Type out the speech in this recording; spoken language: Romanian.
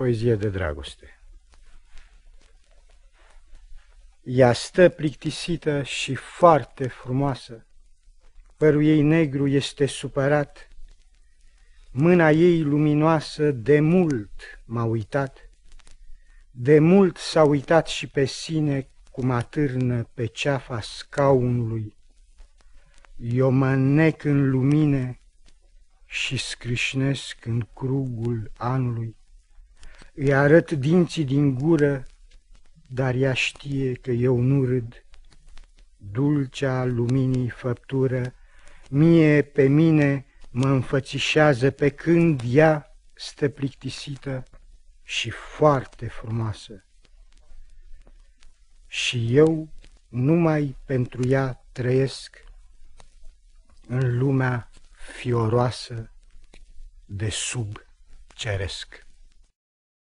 Poezie de dragoste Ea stă plictisită și foarte frumoasă, Părul ei negru este supărat, Mâna ei luminoasă de mult m-a uitat, De mult s-a uitat și pe sine cum atârnă pe ceafa scaunului. Eu mă nec în lumine și scrișnesc în crugul anului. Îi arăt dinții din gură, dar ea știe că eu nu râd. Dulcea luminii făptură, mie pe mine mă înfățișează pe când ea stă plictisită și foarte frumoasă. Și eu numai pentru ea trăiesc în lumea fioroasă de sub ceresc.